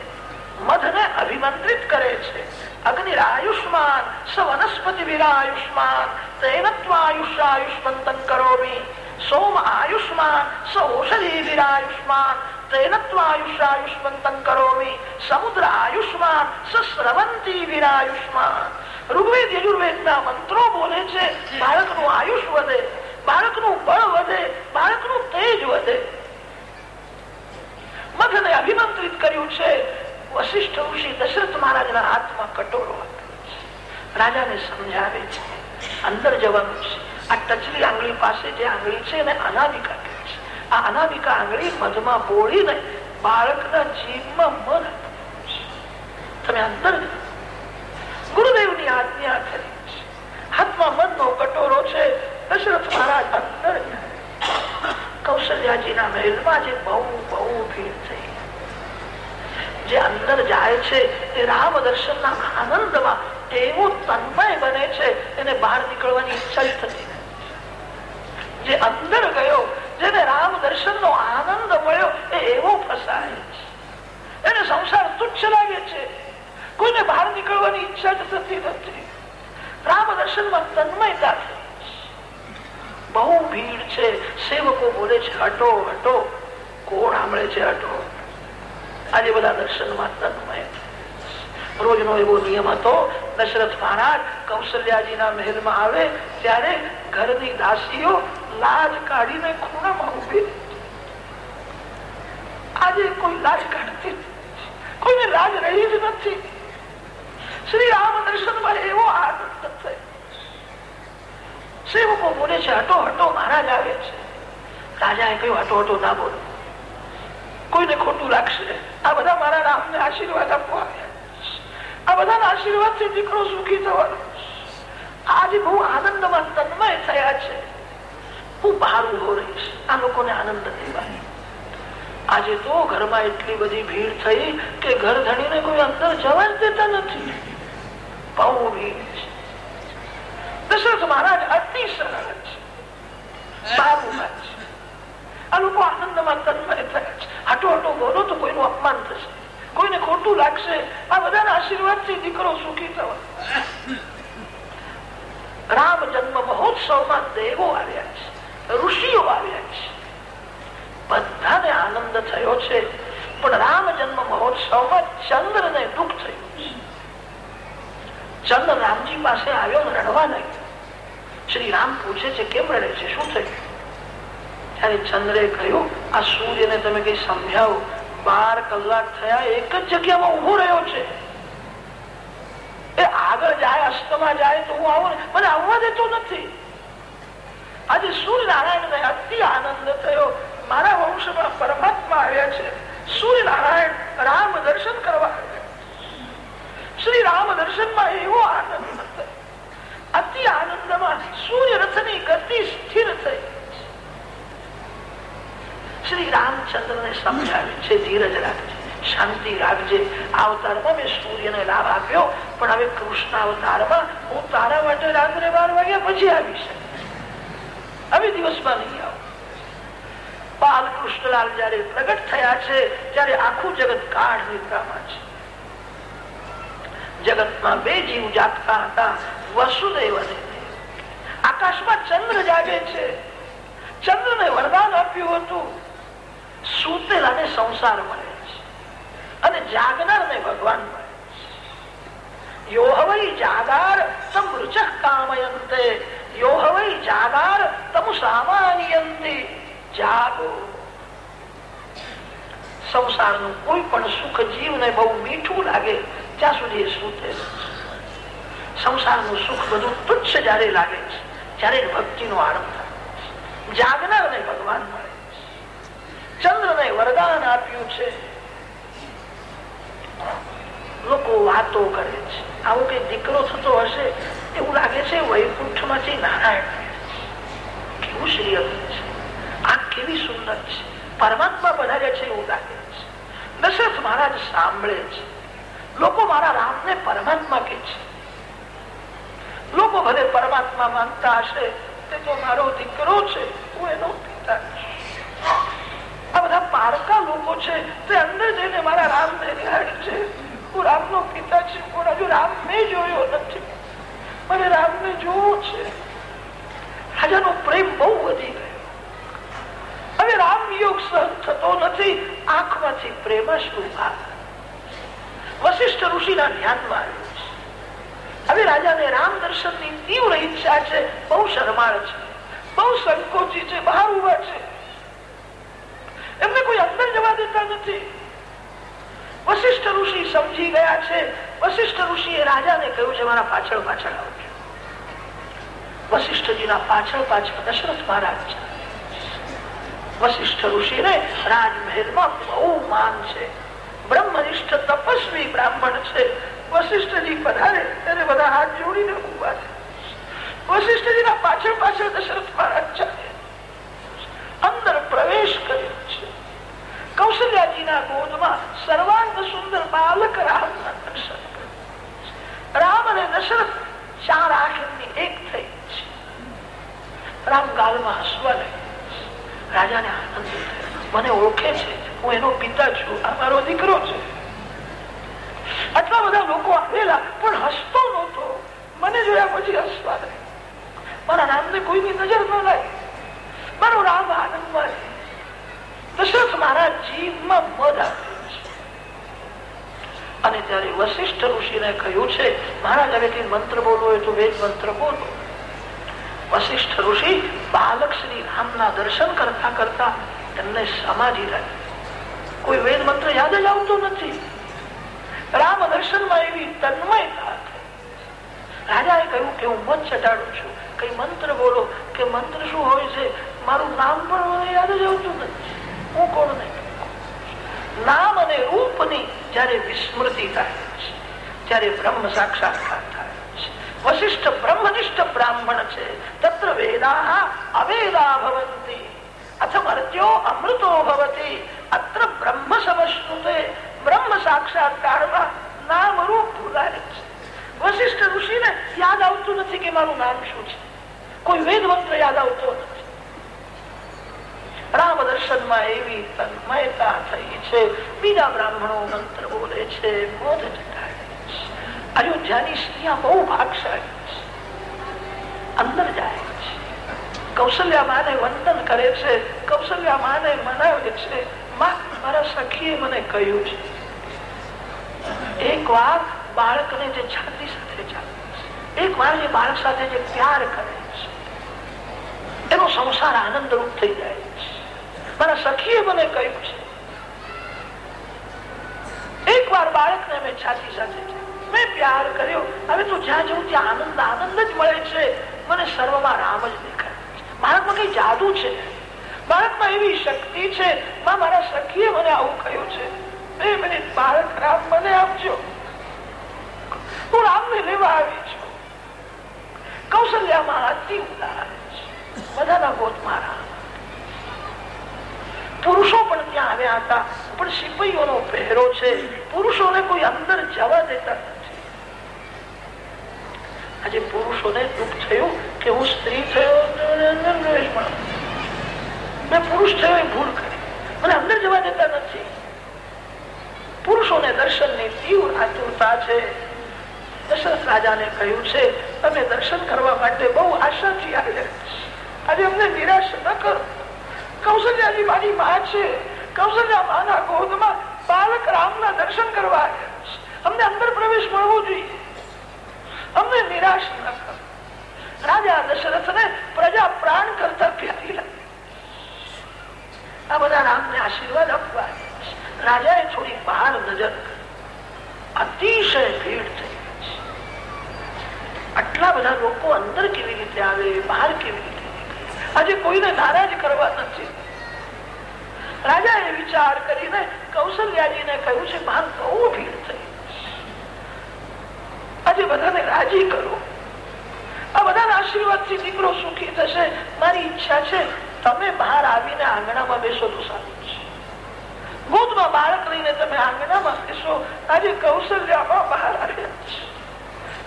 S1: મધને અભિમંત્રિત કરે છે. અગ્નિ આયુષ્માન સ વનસ્પતિ વિરાયુષ્માન તેન ત્વાયુષાયુષ્મંતન કરોમી સોમ આયુષ્માન સ ઔષધિ વિરાયુષ્માન તેન ત્વાયુષાયુષ્મંતન કરોમી સમુદ્ર આયુષ્માન સ વિરાયુષ્માન ઋગ્વેદ યજુર્વેદના મંત્રો બોલે છે બાળકનું આયુષ વધે બાળકનું બળ વધે બાળકનું તેજ વધે મધને અભિમંત્રિત કર્યું છે વશિષ્ઠ ઋષિ દશરથ મહારાજના હાથમાં કટોરો રાજાને સમજાવે છે, અંદર જવાનું છે. આ ટચલી આંગળી પાસે જે આંગળી છે એને અનામિકા કહે છે. આ અનામિકા આંગળી મધમાં બોળીને બાળકના જીવમાં મન તમે અંદર ગુરુદેવની આજ્ઞા કરી છે. હાથમાં મનનો કટોરો છે. દશરથ મહારાજ અંદર કૌશલ્યાજીના મહેલમાં જે બહુ બહુ ભીડ થઈ જે અંદર જાય છે તે રામ દર્શન ના આનંદમાં એવું તન્મય બને છે, એને બહાર નીકળવાની ઈચ્છા જ થતી જે અંદર ગયો, જેને રામ દર્શન નો આનંદ મળ્યો, એ એવો ફસાય છે. એને સંસાર તુચ્છ લાગે છે. કોઈને બહાર નીકળવાની ઈચ્છા જ થતી નથી. રામ દર્શનમાં તન્મયતા થઈ બહુ ભીડ છે, સેવકો બોલે છે, હટો હટો. કોણ સાંભળે છે, હટો. આજે બધા દર્શનમાં તન્મય રોજનો એવો નિયમ હતો, દશરથ મહારાજ કૌશલ્યાજીના મહેલમાં આવે, ત્યારે ઘરની દાસીઓ લાજ કાઢીને ખૂણામાં ઊભી આજે કોઈ લાજ કાઢતી કોઈને લાજ રહી જ નથી. શ્રી રામ દર્શનમાં એવો આનંદ થયો સેવકો બોલે છે, હટો હટો, મહારાજ આવે છે. રાજાએ કહ્યું, હટો હટો, ના બોલો. કોઈને ખોટું લાગશે? આ બધા મારા રામને આશીર્વાદ આપવા આ બધાના આશીર્વાદથી દીકરો સુખી થવાનો. આજે બહુ આનંદમાં તન્મય થયા છે. હું બહાર ઊભો રહીશ. આ લોકોને આનંદ દેવાય આજે તો ઘરમાં એટલી બધી ભીડ થઈ કે ઘર ધણીને કોઈ અંદર જવા દેતા નથી. બહુ ભીડ છે. દશરથ મહારાજ અતિ સરળ છે. છે આ લોકો આનંદમાં તન્મય થયા છે હાટો હાટો બોલો તો કોઈનું અપમાન થશે કોઈને ખોટું લાગશે આ બધાના આશીર્વાદથી દીકરો સુખી થવા રામ જન્મ મહોત્સવમાં દેવો આવ્યા છે ઋષિઓ આવ્યા છે બધાને આનંદ થયો છે પણ રામ જન્મ મહોત્સવમાં ચંદ્ર ને દુઃખ થયું ચંદ્ર રામજી પાસે આવ્યો રડવા નહીં શ્રી રામ પૂછે છે કેમ રડે છે શું થયું ત્યારે ચંદ્રે કહ્યું, આ સૂર્યને તમે કઈ સમજાવો. બાર કલાક થયા, એક જ જગ્યામાં ઊભો રહ્યો છે. એ આગળ જાય, અસ્તમાં જાય તો હું આવું મને આવવા દેતો નથી. આજે સૂર્યનારાયણ અતિ આનંદ થયો. મારા વંશમાં પરમાત્મા આવ્યા છે. સૂર્યનારાયણ રામ દર્શન કરવા શ્રી રામ દર્શનમાં એવો આનંદ અતિ આનંદમાં સૂર્ય રથની ગતિ સ્થિર થઈ. શ્રી રામચંદ્ર ને સમજાવે છે, ધીરજ રાખજે, શાંતિ રાખજે. અવતારમાં મેં સૂર્યને લાભ આપ્યો, પણ હવે કૃષ્ણ અવતારમાં હું તારા માટે રાત્રે બાર વાગ્યા પછી આવી શકીશ હવે દિવસમાં નહીં આવું. બાલકૃષ્ણલાલ જયારે પ્રગટ થયા છે, ત્યારે આખું જગત કાઢ નિદ્રામાં છે. જગતમાં બે જીવ જાગતા હતા, વસુદેવ અને આકાશમાં ચંદ્ર જાગે છે. ચંદ્ર ને વરદાન આપ્યું હતું. સૂતેલાને સંસાર મળે છે. અને જાગનાર ને ભગવાન મળે જાગાર તમ રુચક કામયંતે. સંસારનું કોઈ પણ સુખ જીવને બહુ મીઠું લાગે ત્યાં સુધી એ સૂતે સંસારનું સુખ બધું તુચ્છ જયારે લાગે છે, ત્યારે ભક્તિનો આરંભ થાય જાગનાર ને ભગવાન મળે ચંદ્ર ને વરદાન આપ્યું છે. લોકો વાતો કરે છે. આવો કઈ દીકરો થતો હશે, એવું લાગે છે વૈકુંઠમાંથી નારાયણ કેવું શ્રી છે. આ કેવી સુંદર છે. પરમાત્મા પધાર્યા છે એવું લાગે છે. દશરથ મહારાજ સાંભળે છે. લોકો મારા રામને પરમાત્મા કે છે. લોકો ભલે પરમાત્મા માનતા હશે, તે તો મારો દીકરો છે, હું એનો પિતા આ બધા પારકા લોકો છે. તે અંદર જઈને મારા રામ ને નિહાળે છે. હું રામ નો પિતા છું. પણ હજુ રામ મેં જોયો નથી. મને રામ ને જોવો છે. રાજાનો પ્રેમ બહુ વધી ગયો. હવે રામ યોગ સહન થતો નથી. આંખમાંથી પ્રેમ ભાગ વશિષ્ઠ ઋષિના ધ્યાનમાં આવ્યું હવે રાજાને રામ દર્શનની તીવ્ર ઈચ્છા છે. બહુ શરમાળ છે. બહુ સંકોચી છે. બહાર ઊભા છે. એમને કોઈ અંદર જવા દેતા નથી. વશિષ્ઠ ઋષિ સમજી ગયા છે. વશિષ્ઠ ઋષિ એ રાજાને કહ્યું છે, મારા પાછળ પાછળ આવજો વશિષ્ઠજીના પાછળ પાછળ દશરથ મહારાજ છે. વશિષ્ઠ ઋષિ ને રાજમહેલમાં બહુ માન છે. બ્રહ્મનિષ્ઠ તપસ્વી બ્રાહ્મણ છે. વશિષ્ઠજી પધારે, ત્યારે બધા હાથ જોડીને ઊભા છે. વશિષ્ઠજીના પાછળ પાછળ દશરથ મહારાજ ચાલે અંદર પ્રવેશ કર્યો. છે કૌશલ્યાજીના ગોદમાં સર્વાંગ સુંદર બાલક રામ રામ અને દશરથ ચાર આંખની એક થઈ છે. રામ ગાલમાં હસવા લાગ્યા. રાજાને આનંદ મને ઓળખે છે. હું એનો પિતા છું. આ મારો દીકરો છે. આટલા બધા લોકો આવેલા, પણ હસતો નહોતો. મને જોયા પછી હસવા લાગ્યા. મારા રામને કોઈની નજર ન લાગે. મારો રામ આનંદમાં મહારાજ જીવમાં મધ આપ્યું છે. અને ત્યારે વશિષ્ઠ ઋષિને કહ્યું છે મહારાજ હવે મંત્ર બોલવો હોય તો વેદ મંત્ર બોલો. વશિષ્ઠ ઋષિ બાલક શ્રી રામના દર્શન કરતા કરતા તેમને સમાધિ લાગી કોઈ વેદ મંત્ર યાદ જ આવતો નથી. રામ દર્શનમાં એવી તન્મયતા રાજાએ કહ્યું કે હું મત ચટાડું છું. કઈ મંત્ર બોલો, કે મંત્ર શું હોય છે, મારું નામ પણ મને યાદ જ આવતું નથી. હું કોણ નહીં નામ અને રૂપની જયારે વિસ્મૃતિ થાય ત્યારે બ્રહ્મ સાક્ષાત્કાર થાય વશિષ્ઠ બ્રહ્મનિષ્ઠ બ્રાહ્મણ છે તત્ર વેદા અવેદા ભવંતી અમૃતો ભવતી અત્ર બ્રહ્મ સમશ્નુતે બ્રહ્મ સાક્ષાત્કારમાં નામ રૂપ ભૂલાય છે વશિષ્ઠ ઋષિને યાદ આવતું નથી કે મારું નામ શું છે કોઈ વેદ મંત્ર યાદ આવતો નથી રામ દર્શનમાં એવી તન્મયતા થઈ છે બીજા બ્રાહ્મણો મંત્ર બોલે છે બોધ જટાડે અયોધ્યાની સ્ત્રીયા બહુ ભાગશાળી છે અંદર જાય છે કૌશલ્યા માને વંદન કરે છે કૌશલ્યા માને મનાવે છે મારા સખીએ મને કહ્યું છે એક વાર બાળકને જે છાતી સાથે ચાલે એક વાર જે બાળક સાથે જે પ્યાર કરે છે એનો સંસાર આનંદ રૂપ થઈ જાય છે મારા સખીએ મને કહ્યું છે. એક વાર બાળકને મેં છાતી સાથે મેં પ્યાર કર્યો. હવે તું જ્યાં જવું ત્યાં આનંદ આનંદ જ મળે છે. મને સર્વમાં રામ જ દેખાય. બાળકમાં કઈ જાદુ છે? બાળકમાં એવી શક્તિ છે? મારા સખીએ મને આવું કહ્યું છે. બે મિનિટ બાળક રામ મને આપજો. હું રામને લેવા આવી છું કૌશલ્યામાં અતિ ઉદાર છે બધાના ગોતમાં રામ પુરુષો પણ ત્યાં આવ્યા હતા પણ સિપાહીઓનો પહેરો છે. પુરુષોને કોઈ અંદર જવા દેતા નથી. આજે પુરુષોને દુઃખ થયું કે હું સ્ત્રી થયો મેં પુરુષ થયો એ ભૂલ કરી. મને અંદર જવા દેતા નથી. પુરુષોને દર્શનની તીવ્ર આતુરતા છે. દશરથ રાજાને કહ્યું છે, તમે દર્શન કરવા માટે બહુ આશાથી આવ્યા આજે અમને નિરાશ ન કરો. કૌશલ્યાજી મારી માં છે. કૌશલ્યા માના ગોદમાં બાલક રામના દર્શન કરવા અમને અંદર પ્રવેશ મળવો જોઈએ. અમને નિરાશ ન કરો. રાજા દશરથ ને પ્રજા પ્રાણ કરતા પ્યારી આ બધા રામને આશીર્વાદ આપવા રાજાએ થોડી બહાર નજર અતિશય ભીડ થઈ આટલા બધા લોકો અંદર કેવી રીતે આવે, બહાર કેવી રીતે આજે કોઈને નારાજ કરવા નથી. રાજા એ વિચાર કરીને કૌશલ્યાજી ને કહ્યું છે બહાર બહુ ભીડ થઈ આજે બધાને રાજી કરો. આ બધાના આશીર્વાદથી દીકરો સુખી થશે. મારી ઈચ્છા છે, તમે બહાર આવીને આંગણામાં બેસો તો સારું છે. ગોદમાં બાળક લઈને તમે આંગણામાં બેસો. આજે કૌશલ્યામાં બહાર આવ્યા છે.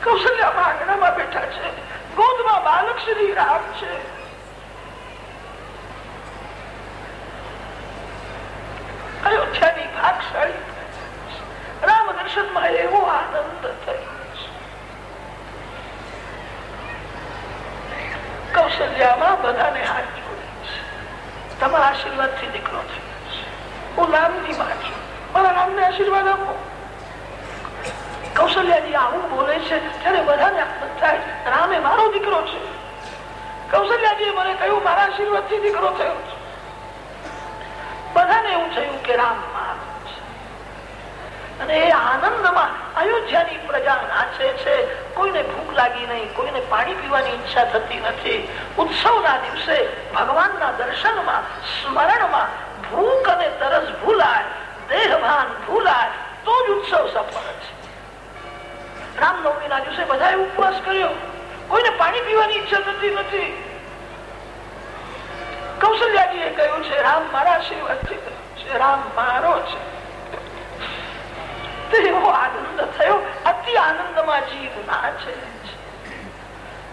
S1: કૌશલ્યામાં આંગણામાં બેઠા છે. ગોદમાં બાલક શ્રી રામ છે. રામ દર્શનમાં એવો આનંદ થયો કૌશલ્યામાં બધાને હાથ જોડે તમારા આશીર્વાદથી દીકરો થયો છે હું રામની માં છું મારા નામને આશીર્વાદ આપો કૌશલ્યાજી આવું બોલે છે ત્યારે બધાને આનંદ થાય રામે મારો દીકરો છે કૌશલ્યાજીએ મને કહ્યું મારા આશીર્વાદથી દીકરો થયો બધાને એવું થયું કે રામ અને એ આનંદમાં અયોધ્યાની પ્રજા નાચે છે. કોઈને ભૂખ લાગી નહીં, કોઈને પાણી પીવાની ઈચ્છા થતી નથી. ઉત્સવના દિવસે ભગવાનના દર્શનમાં, સ્મરણમાં ભૂખ અને તરસ ભૂલાય, દેહભાન ભૂલાય, તો જ ઉત્સવ સફળ છે. રામનવમીના દિવસે બધાએ ઉપવાસ કર્યો. કોઈને પાણી પીવાની ઈચ્છા થતી નથી. કૌશલ્યાજીએ કહ્યું છે, રામ મારા છે, રામ મારો છે. એવો આનંદ થયો અતિ આનંદમાં જીવ નાચે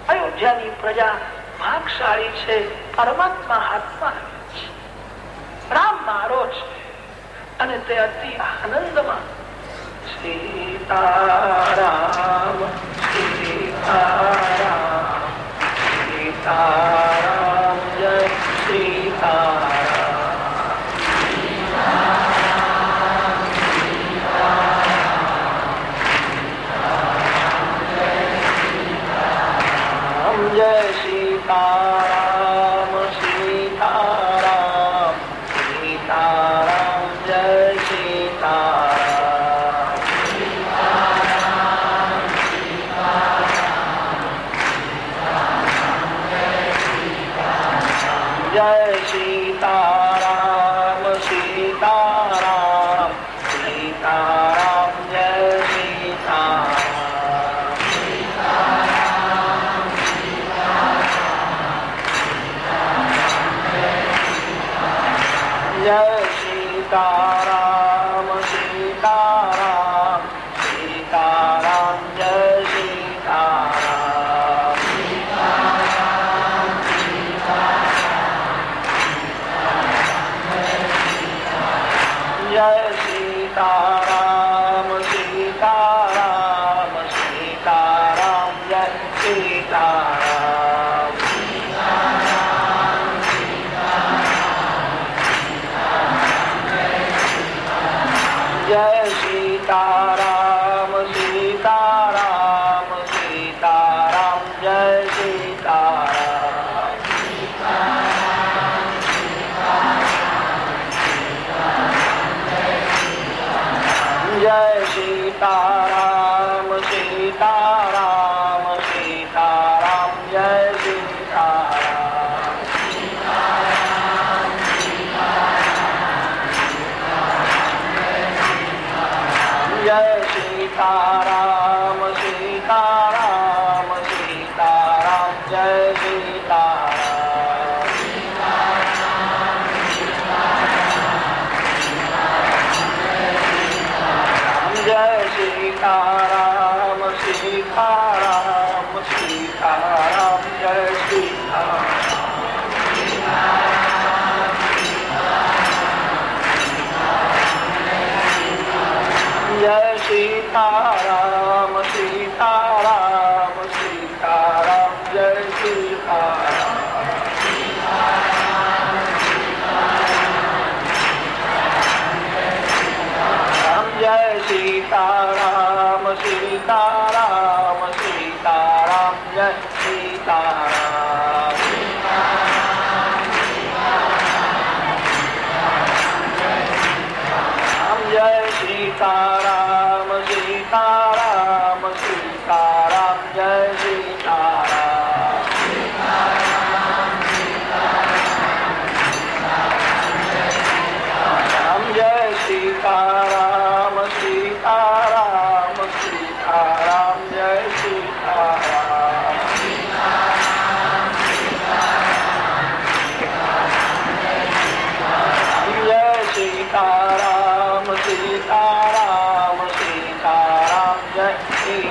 S1: અયોધ્યાની પ્રજા ભાગશાળી છે પરમાત્મા હાથમાં રામ મારો છે અને તે અતિ આનંદમાં Sitaram Sitaram Sitaram Tara. dân đi